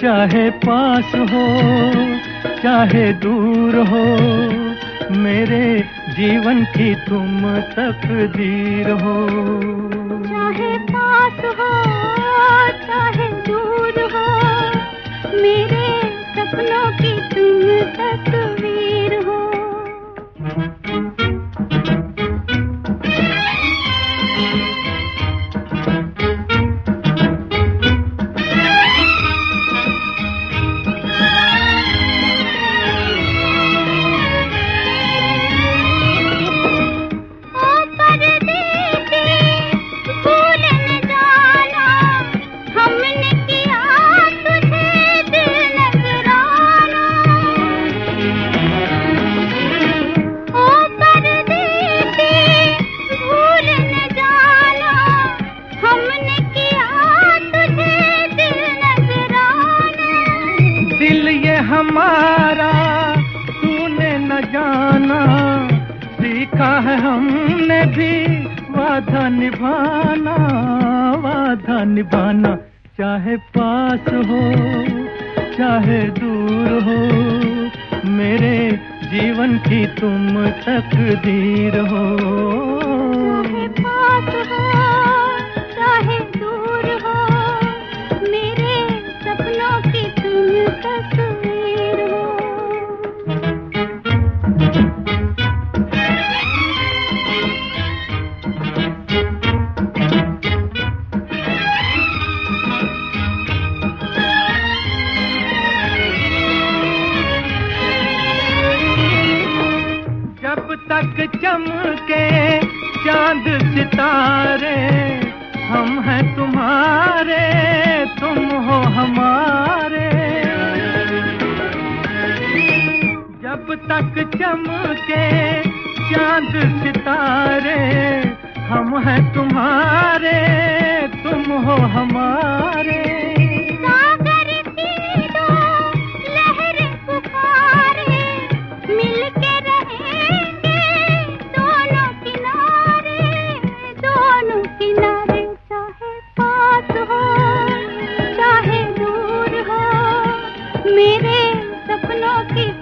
चाहे पास हो चाहे दूर हो? मेरे जीवन की तुम तकदीर हो। चाहे पास हो? हमारा तूने न जाना, सीखा है हमने भी वादा निभाना वादा निभाना, चाहे पास हो, चाहे दूर हो, मेरे जीवन की तुम तकदीर हो। तक चमके चाँद सितारे, हम हैं तुम्हारे, तुम हो हमारे। जब तक चमके चाँद सितारे, हम हैं तुम्हारे, तुम हो हमारे।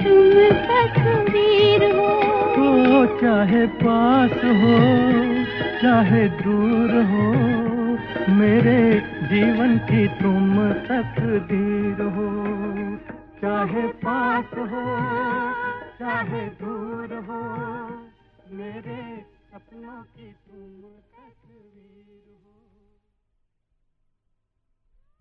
तुम तस्वीर हो। हो चाहे पास हो, चाहे दूर हो, मेरे जीवन की तुम तकदीर हो। चाहे पास हो, चाहे दूर हो, मेरे सपनों की तुम तकदीर हो।